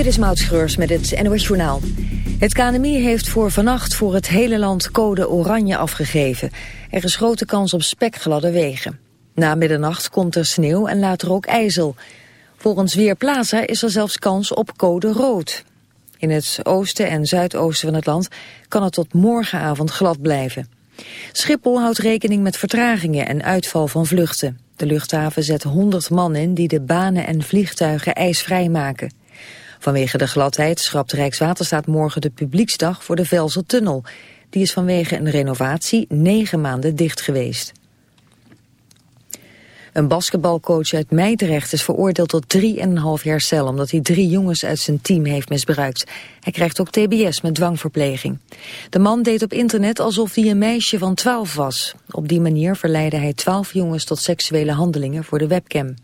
Dit is Maud met het NOS Journaal. Het KNMI heeft voor vannacht voor het hele land code oranje afgegeven. Er is grote kans op spekgladde wegen. Na middernacht komt er sneeuw en later ook ijzel. Volgens Weerplaza is er zelfs kans op code rood. In het oosten en zuidoosten van het land kan het tot morgenavond glad blijven. Schiphol houdt rekening met vertragingen en uitval van vluchten. De luchthaven zet 100 man in die de banen en vliegtuigen ijsvrij maken. Vanwege de gladheid schrapt Rijkswaterstaat morgen de publieksdag voor de Velsertunnel. Die is vanwege een renovatie negen maanden dicht geweest. Een basketbalcoach uit Meidrecht is veroordeeld tot 3,5 jaar cel... omdat hij drie jongens uit zijn team heeft misbruikt. Hij krijgt ook tbs met dwangverpleging. De man deed op internet alsof hij een meisje van 12 was. Op die manier verleidde hij 12 jongens tot seksuele handelingen voor de webcam.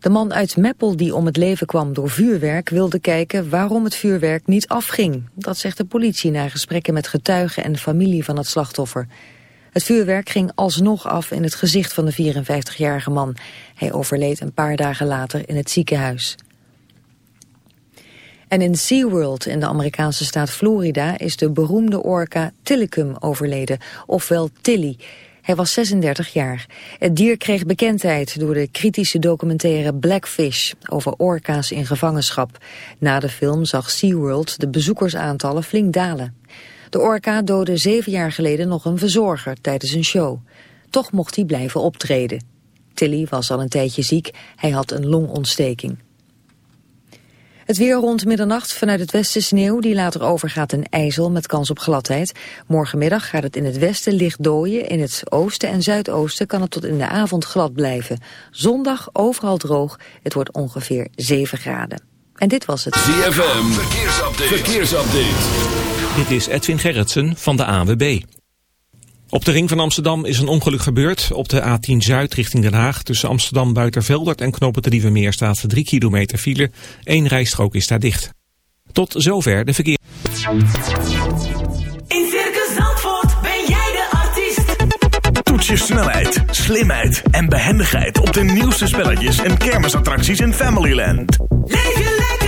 De man uit Meppel die om het leven kwam door vuurwerk wilde kijken waarom het vuurwerk niet afging. Dat zegt de politie na gesprekken met getuigen en familie van het slachtoffer. Het vuurwerk ging alsnog af in het gezicht van de 54-jarige man. Hij overleed een paar dagen later in het ziekenhuis. En in SeaWorld in de Amerikaanse staat Florida is de beroemde orka Tillicum overleden, ofwel Tilly. Hij was 36 jaar. Het dier kreeg bekendheid door de kritische documentaire Blackfish over orka's in gevangenschap. Na de film zag SeaWorld de bezoekersaantallen flink dalen. De orka doodde zeven jaar geleden nog een verzorger tijdens een show. Toch mocht hij blijven optreden. Tilly was al een tijdje ziek, hij had een longontsteking. Het weer rond middernacht vanuit het westen sneeuw die later overgaat in ijzel met kans op gladheid. Morgenmiddag gaat het in het westen licht dooien. In het oosten en zuidoosten kan het tot in de avond glad blijven. Zondag overal droog. Het wordt ongeveer 7 graden. En dit was het. ZFM, verkeersupdate. verkeersupdate. Dit is Edwin Gerritsen van de AWB. Op de ring van Amsterdam is een ongeluk gebeurd. Op de A10 Zuid richting Den Haag. Tussen Amsterdam Buiterveldert en Knoppen de staat 3 kilometer file. Eén rijstrook is daar dicht. Tot zover de verkeer. In Circus Zandvoort ben jij de artiest. Toets je snelheid, slimheid en behendigheid op de nieuwste spelletjes en kermisattracties in Familyland. Leef je lekker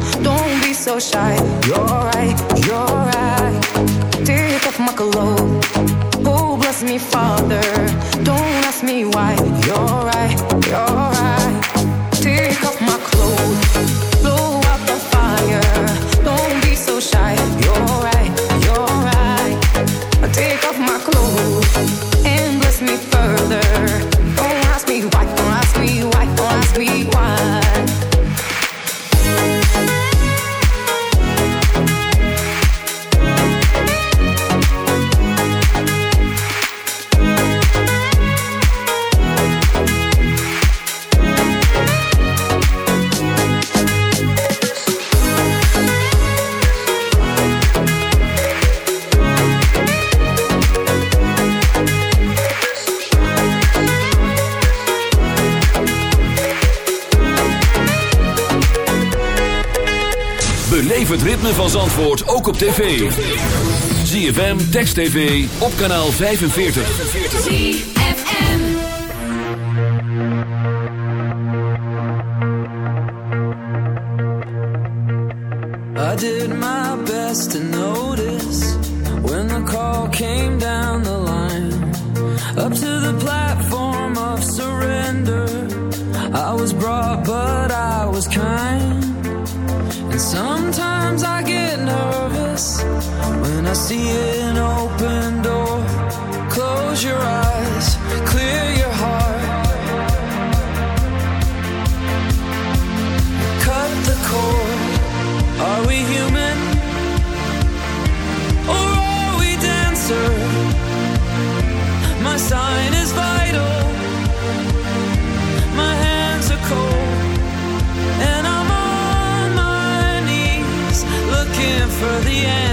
So shy. You're right, you're right. Take off my clothes. Oh, bless me, Father. Don't ask me why. You're right, you're het ritme van Zandvoort ook op tv. ZFM, Text TV, op kanaal 45. ZFM. I did my best to notice when the call came down the line. Up to the platform of surrender. I was brought, but I was kind. Sometimes I get nervous when I see an open the answer.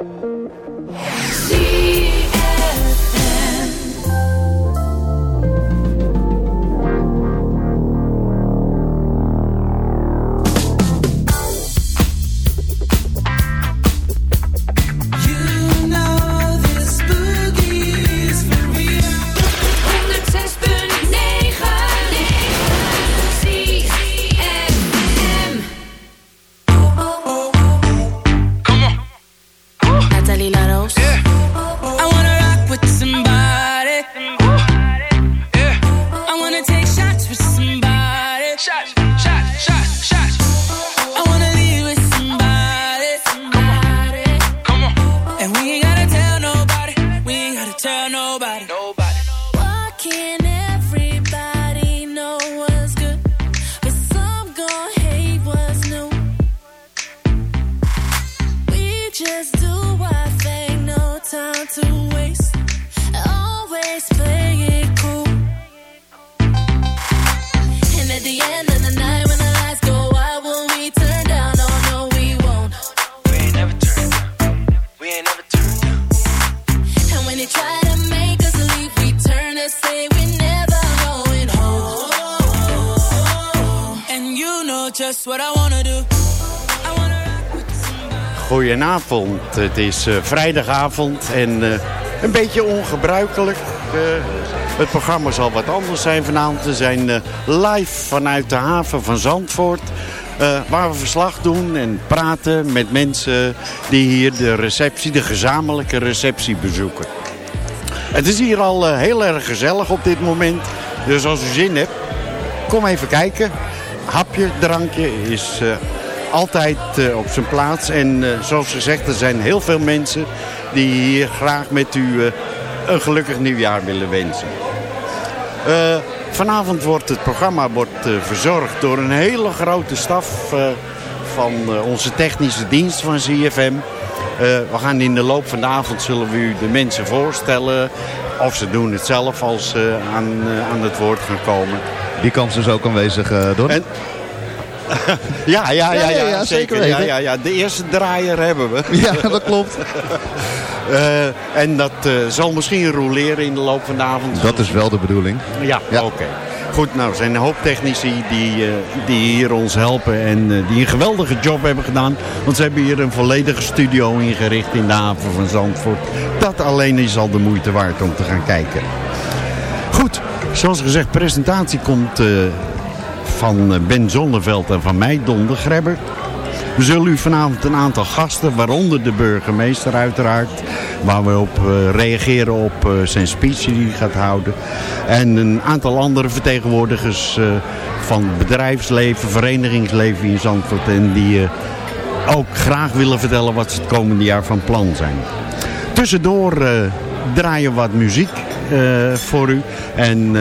Yeah. Het is eh, vrijdagavond en eh, een beetje ongebruikelijk. Eh, het programma zal wat anders zijn vanavond. We zijn live vanuit de haven van Zandvoort. waar we verslag doen en praten met mensen die hier de receptie, de gezamenlijke receptie bezoeken. Het is hier al heel erg gezellig op dit moment. Dus als u zin hebt, kom even kijken. Hapje, drankje is altijd eh, op zijn plaats. En eh, zoals gezegd, er zijn heel veel mensen die hier graag met u eh, een gelukkig nieuwjaar willen wensen. Vanavond wordt het programma wordt, verzorgd door een hele grote staf van onze technische dienst van. Eh, we gaan in de loop van de avond zullen we u de mensen voorstellen. Of ze doen het zelf als ze aan, aan het woord gaan komen. Die kans is ook aanwezig, Don. En- Ja, ja, ja, ja, Ja, ja, ja, zeker. zeker Ja, ja, ja. De eerste draaier hebben we. Ja, dat klopt. Eh, en dat eh, zal misschien roleren in de loop van de avond. Dat is wel de bedoeling. Ja, Ja. oké. Goed, nou, er zijn een hoop technici die, eh, die hier ons helpen en die een geweldige job hebben gedaan. Want ze hebben hier een volledige studio ingericht in de haven van Zandvoort. Dat alleen is al de moeite waard om te gaan kijken. Goed, zoals gezegd, presentatie komt eh, van eh, Ben Zonneveld en van mij, Don de Grebber. We zullen u vanavond een aantal gasten, waaronder de burgemeester uiteraard, waar we op eh, reageren op eh, zijn speech die hij gaat houden. En een aantal andere vertegenwoordigers eh, van bedrijfsleven, verenigingsleven in Zandvoort en die ook graag willen vertellen wat ze het komende jaar van plan zijn. Tussendoor draaien wat muziek voor u. En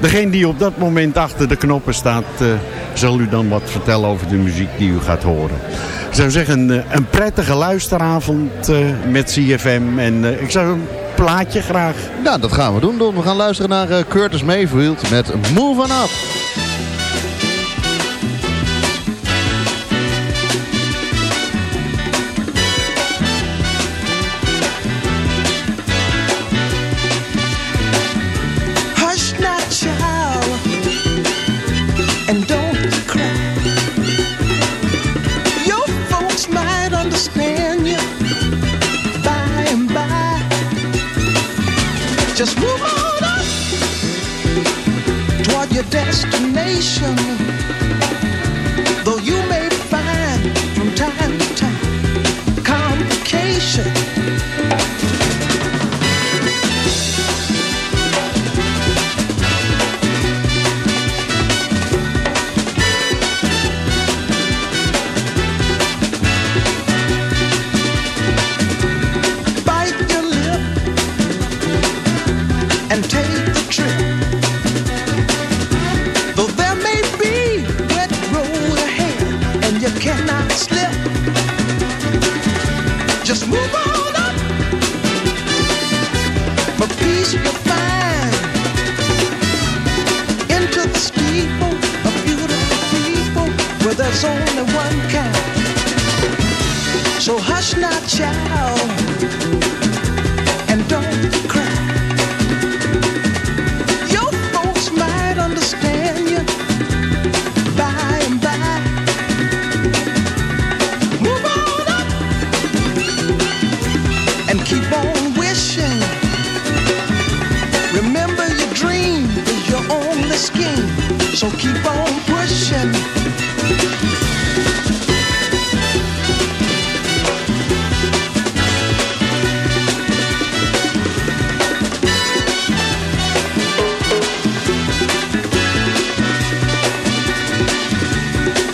degene die op dat moment achter de knoppen staat, eh, zal u dan wat vertellen over de muziek die u gaat horen. Ik zou zeggen, een, eh, een prettige luisteravond eh, met CFM. En ik zou een plaatje graag. Nou, dat gaan we doen, Don. We gaan luisteren naar Curtis Mayfield met Move On Up. and don't cry. Your folks might understand you by and by. Just move on up toward your destination.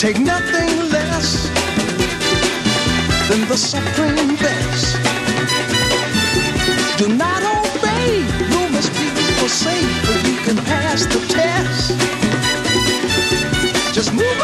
take nothing less than the supreme best. Do not obey, you must be forsake, but you can pass the test. Just move on.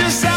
Yeah.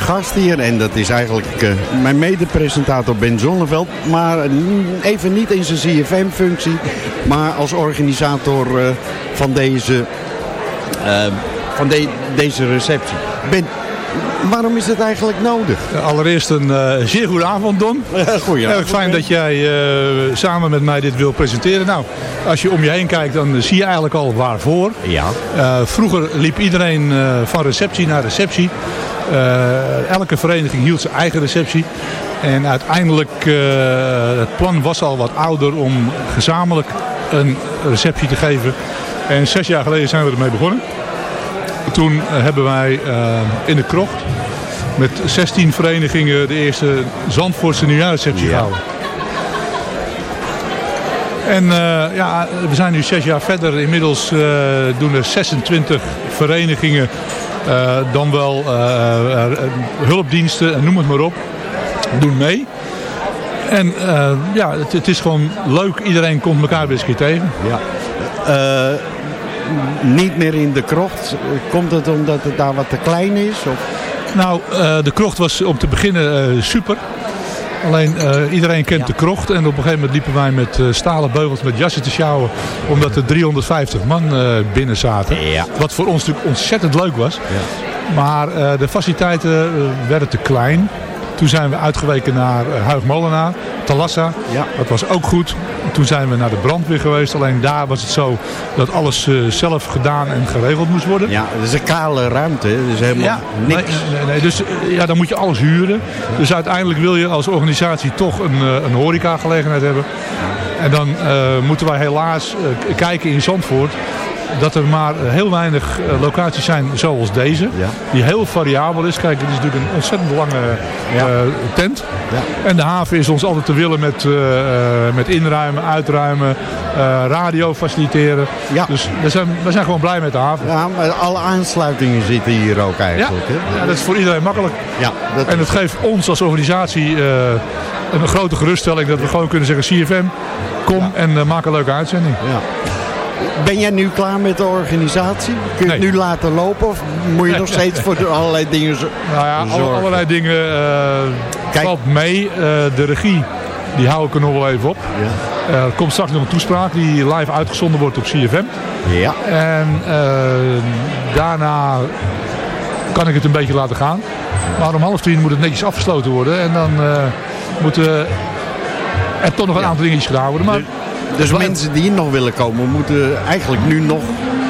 Gast hier, en dat is eigenlijk eh, mijn mede-presentator Ben Zonneveld. Maar eh, even niet in zijn CFM-functie, maar als organisator eh, van, deze, van de- deze receptie. Ben, waarom is het eigenlijk nodig? Allereerst een eh, zeer goede avond, Don. Goeie Erg fijn dat jij eh, samen met mij dit wil presenteren. Nou, als je om je heen kijkt, dan zie je eigenlijk al waarvoor. Ja. Eh, vroeger liep iedereen eh, van receptie naar receptie. Eh, elke vereniging hield zijn eigen receptie. En uiteindelijk, het plan was al wat ouder om gezamenlijk een receptie te geven. En zes jaar geleden zijn we ermee begonnen. Toen uh, hebben wij uh, in de krocht met 16 verenigingen de eerste Zandvoortse nieuwjaarsreceptie ja. gehouden. En uh, ja, we zijn nu zes jaar verder. Inmiddels uh, doen er 26 verenigingen, uh, dan wel hulpdiensten en noem het maar op, doen mee. En ja, het, het, is gewoon leuk. Iedereen komt elkaar weer eens een keer tegen. Ja. Niet meer in de krocht. Komt het omdat het daar wat te klein is? Of? Nou, de krocht was om te beginnen super. Alleen uh, iedereen kent ja. de krocht en op een gegeven moment liepen wij met uh, stalen beugels met jassen te sjouwen. Omdat er 350 man uh, binnen zaten. Ja. Wat voor ons natuurlijk ontzettend leuk was. Ja. Maar de faciliteiten werden te klein. Toen zijn we uitgeweken naar Huig Molenaar, Talassa. Ja. Dat was ook goed. Toen zijn we naar de brandweer geweest. Alleen daar was het zo dat alles uh, zelf gedaan en geregeld moest worden. Ja, dat is een kale ruimte. Dus helemaal ja, niks. Nee, nee, nee, Dus ja, dan moet je alles huren. Ja. Dus uiteindelijk wil je als organisatie toch een, een horecagelegenheid hebben. En dan uh, moeten wij helaas uh, kijken in Zandvoort dat er maar heel weinig locaties zijn zoals deze. Ja. Die heel variabel is. Kijk, het is natuurlijk een ontzettend lange ja. uh, tent. Ja. En de haven is ons altijd te willen met, uh, met inruimen, uitruimen, uh, radio faciliteren. Ja. Dus we zijn, we zijn gewoon blij met de haven. Ja, maar alle aansluitingen zitten hier ook eigenlijk. Ja, hè? ja dat is voor iedereen makkelijk. Ja, dat en het geeft ons als organisatie een grote geruststelling dat we gewoon kunnen zeggen CFM, kom en maak een leuke uitzending. Ja. Ben jij nu klaar met de organisatie? Kun je nee. het nu laten lopen of moet je nog steeds voor allerlei dingen zo Nou ja, zorgen? allerlei dingen uh, valt mee. Uh, de regie Die hou ik er nog wel even op. Eh, er komt straks nog een toespraak die live uitgezonden wordt op CFM. Ja. En eh, daarna kan ik het een beetje laten gaan. Maar om half tien moet het netjes afgesloten worden. En dan eh, moeten er toch nog een aantal dingetjes gedaan worden. Maar Dus mensen die nog willen komen, moeten eigenlijk nu nog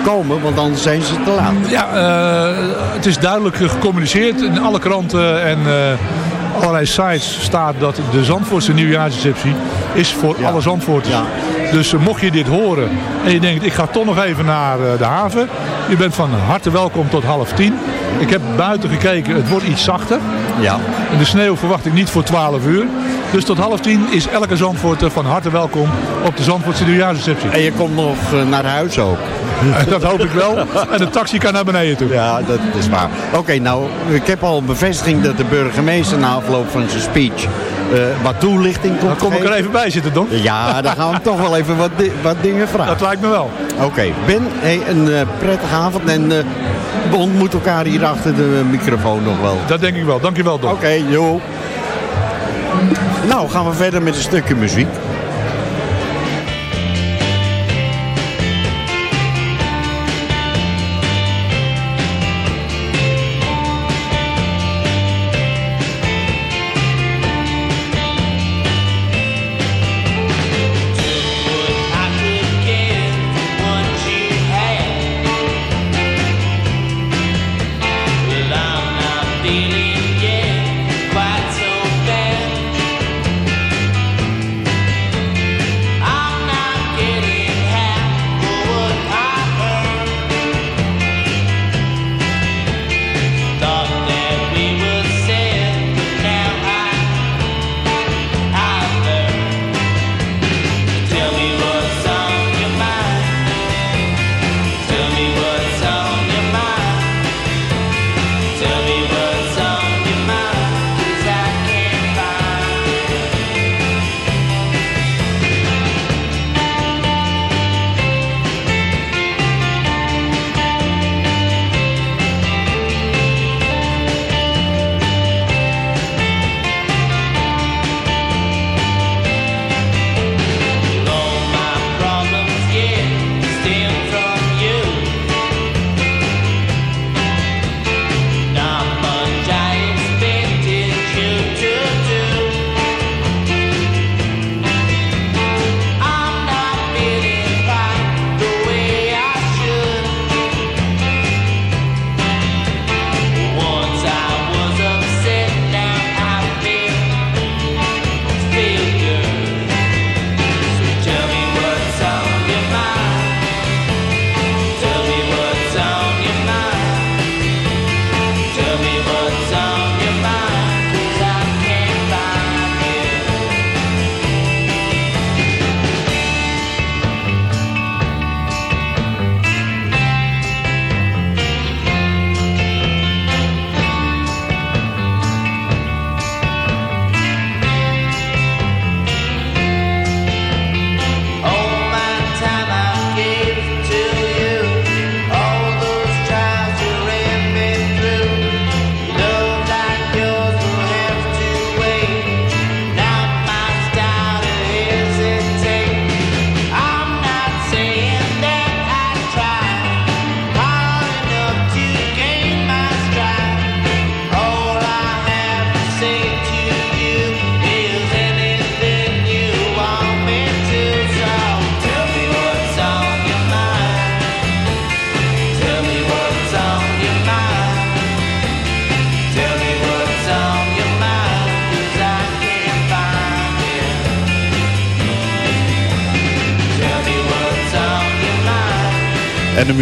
komen, want anders zijn ze te laat. Ja, eh, het is duidelijk gecommuniceerd. In alle kranten en eh, allerlei sites staat dat de Zandvoortse nieuwjaarsreceptie is voor alle Zandvoorters. Dus eh, mocht je dit horen en je denkt ik ga toch nog even naar eh, de haven. Je bent van harte welkom tot half tien. Ik heb buiten gekeken, het wordt iets zachter. Ja. En de sneeuw verwacht ik niet voor 12 uur. Dus tot half tien is elke Zandvoorter van harte welkom op de Zandvoortse nieuwjaarsreceptie. En je komt nog eh, naar huis ook. Dat hoop ik wel. En de taxi kan naar beneden toe. Ja, dat is waar. Oké, nou, ik heb al bevestiging dat de burgemeester na afloop van zijn speech eh, wat toelichting komt Dan kom ik er even bij zitten, Don. Ja, dan gaan we toch wel even wat, di- wat dingen vragen. Dat lijkt me wel. Oké, Ben, hey, een eh, prettige avond en eh, we ontmoeten elkaar hier achter de microfoon nog wel. Dat denk ik wel. Dankjewel, Don. Oké, joh. Nou, gaan we verder met een stukje muziek.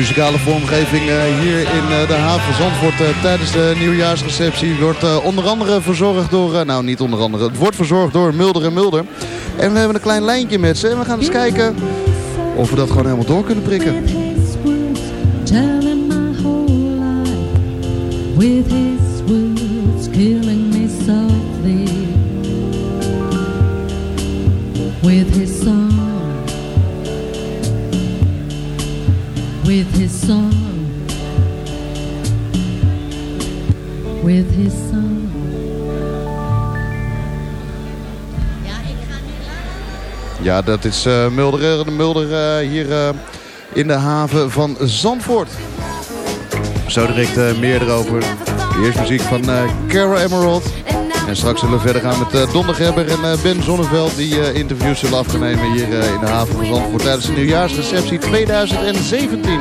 Muzikale vormgeving eh, hier in eh, de haven Zandvoort eh, tijdens de nieuwjaarsreceptie wordt onder andere verzorgd door, nou niet onder andere, het wordt verzorgd door Mulder en Mulder. En we hebben een klein lijntje met ze en we gaan eens kijken of we dat gewoon helemaal door kunnen prikken. with his with his song, with his song. Ja, dat is uh, Mulder, eh, de Mulder eh, hier in de haven van Zandvoort. Zo direct meer erover. Eerst muziek van Cara Emerald. En straks zullen we verder gaan met eh, uh, Don de en eh, Ben Zonneveld... die eh, interviews zullen afnemen hier in de haven van Zandvoort... tijdens de nieuwjaarsreceptie 2017.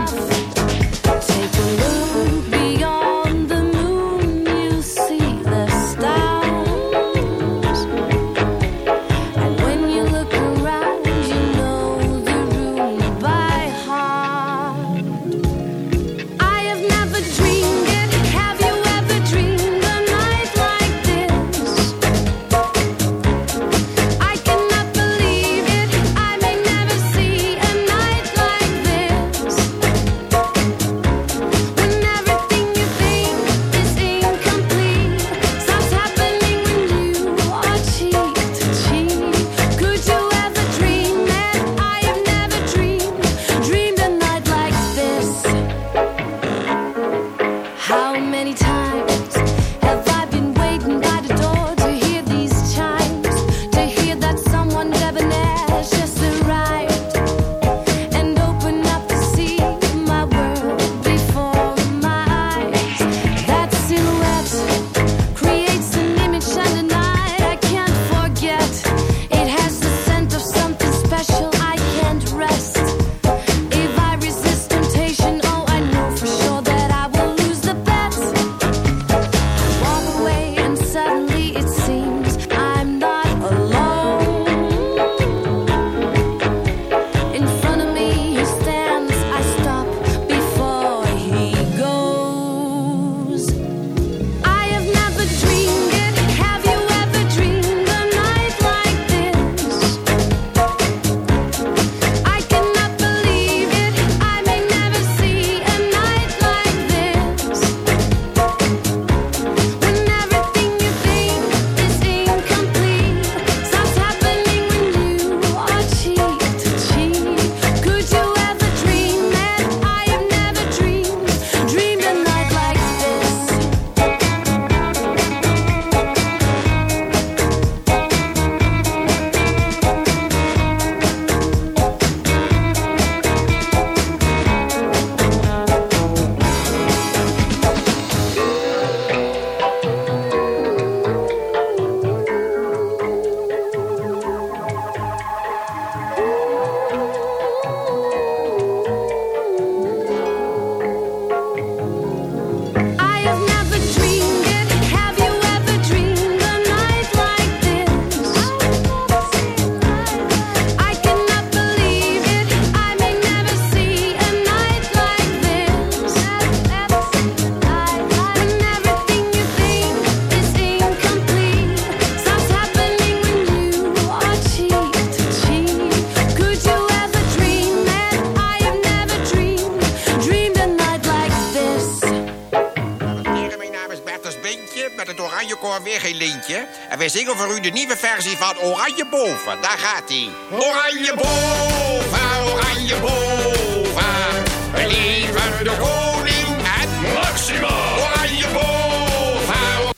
En wij zingen voor u de nieuwe versie van Oranje Boven. Daar gaat hij. Oranje Boven, Oranje Boven. Leven de koning en Maxima. Oranje Boven.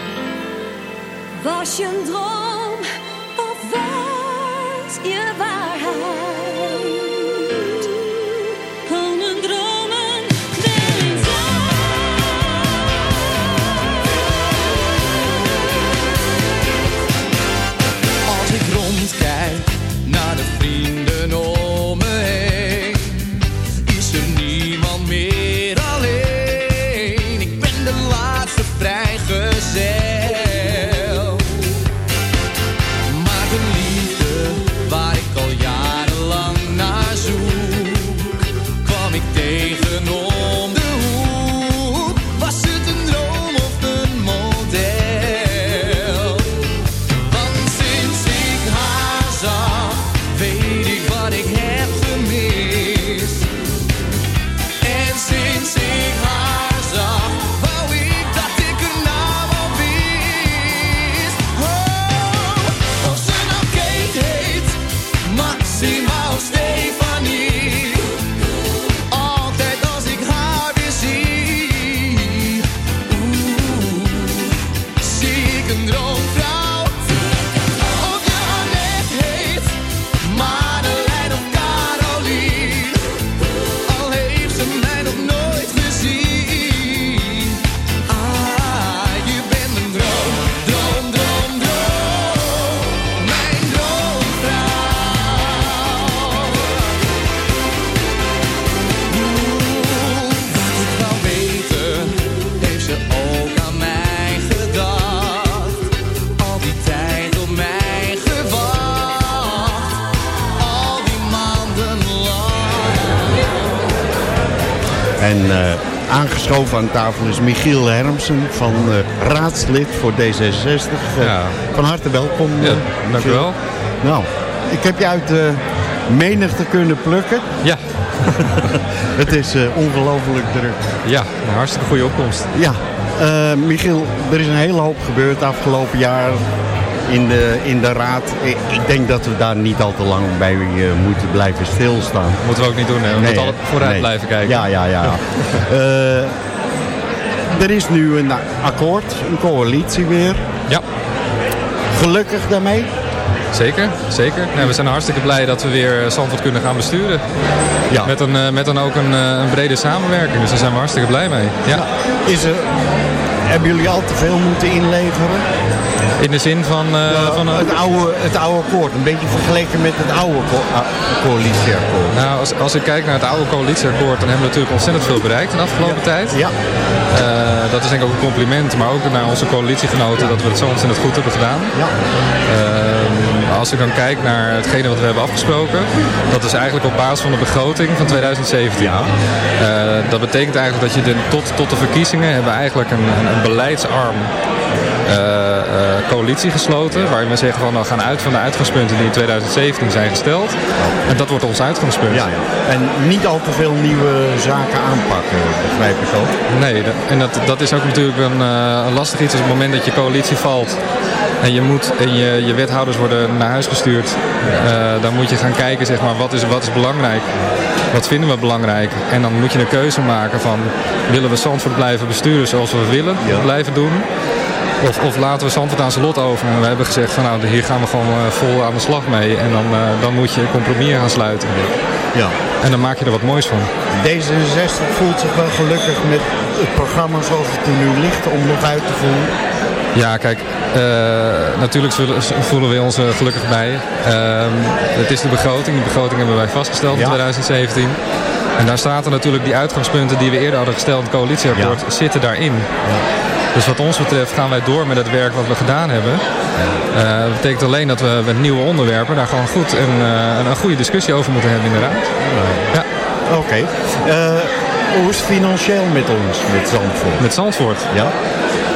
Was je droom? Aangeschoven aan tafel is Michiel Hermsen van eh, raadslid voor D66. Eh, Van harte welkom. Ja, eh, dank u wel. Nou, ik heb je uit de menigte kunnen plukken. Ja. Het is ongelooflijk druk. Ja, een hartstikke goede opkomst. Ja, Michiel, er is een hele hoop gebeurd afgelopen jaar in de, in de raad. Ik, denk dat we daar niet al te lang bij eh, moeten blijven stilstaan. Moeten we ook niet doen, hè? We moeten altijd vooruit blijven kijken. Ja, ja, ja. er is nu een akkoord, een coalitie weer. Ja. Gelukkig daarmee? Zeker, zeker. Nee, we zijn hartstikke blij dat we weer Zandvoort kunnen gaan besturen. Ja. Met, een, eh, met dan ook een, eh, een brede samenwerking. Dus daar zijn we hartstikke blij mee. Ja. Is er, hebben jullie al te veel moeten inleveren? In de zin van... eh, van een- het, oude, het oude akkoord, een beetje vergeleken met het oude co- coalitieakkoord. Nou, als, als ik kijk naar het oude coalitieakkoord, dan hebben we natuurlijk ontzettend veel bereikt in de afgelopen tijd. Ja. Eh, dat is denk ik ook een compliment, maar ook naar onze coalitiegenoten dat we het zo ontzettend goed hebben gedaan. Ja. Ehm, als ik dan kijk naar hetgene wat we hebben afgesproken, dat is eigenlijk op basis van de begroting van 2017. Eh, dat betekent eigenlijk dat je de, tot, tot de verkiezingen hebben eigenlijk een, een, een beleidsarm eh, eh, coalitie gesloten. Waarin we zeggen van nou, we gaan uit van de uitgangspunten die in 2017 zijn gesteld. En dat wordt ons uitgangspunt. Ja, ja. En niet al te veel nieuwe zaken aanpakken, begrijp ik ook. Nee, en dat, dat is ook natuurlijk een, een lastig iets. Op het moment dat je coalitie valt en je, moet, en je, je wethouders worden naar huis gestuurd. eh, dan moet je gaan kijken, zeg maar, wat is, wat is belangrijk? Wat vinden we belangrijk? En dan moet je een keuze maken van, willen we Zandvoort blijven besturen zoals we willen blijven doen? Of, of laten we Zandvoort aan zijn lot over. En we hebben gezegd van nou, hier gaan we gewoon eh, vol aan de slag mee. En dan, eh, dan moet je een compromis gaan sluiten. Ja. En dan maak je er wat moois van. D66 voelt zich wel gelukkig met het programma zoals het er nu ligt om nog uit te voeren. Ja, kijk, eh, natuurlijk voelen we ons er gelukkig bij. Ehm, het is de begroting. Die begroting hebben wij vastgesteld in 2017. En daar zaten natuurlijk die uitgangspunten die we eerder hadden gesteld in het coalitieakkoord, zitten daarin. Dus wat ons betreft gaan wij door met het werk wat we gedaan hebben. Eh, dat betekent alleen dat we met nieuwe onderwerpen daar gewoon goed een, eh, een, een goede discussie over moeten hebben in de raad. Ja. Oké. Eh, hoe is het financieel met ons, met Zandvoort? Met Zandvoort? Ja.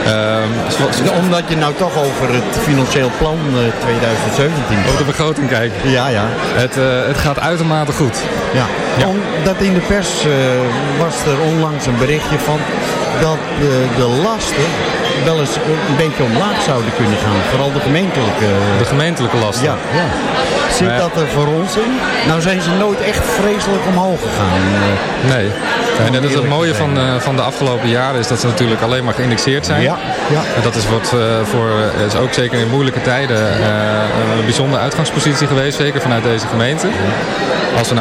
Ehm, Omdat je nou toch over het financieel plan eh, 2017 Op de begroting kijken. Ja, ja. Het, eh, het gaat uitermate goed. Ja. Omdat in de pers eh, was er onlangs een berichtje van dat de, de lasten wel eens een beetje omlaag zouden kunnen gaan. Vooral de gemeentelijke... De gemeentelijke lasten? Ja, ja. Zit ja. dat er voor ons in? Nou zijn ze nooit echt vreselijk omhoog gegaan. eh. Nee. En dat is het mooie van, eh, van de afgelopen jaren is dat ze natuurlijk alleen maar geïndexeerd zijn. Ja, ja. En dat is wat eh, voor, is ook zeker in moeilijke tijden een bijzondere uitgangspositie geweest, zeker vanuit deze gemeente. Als we nou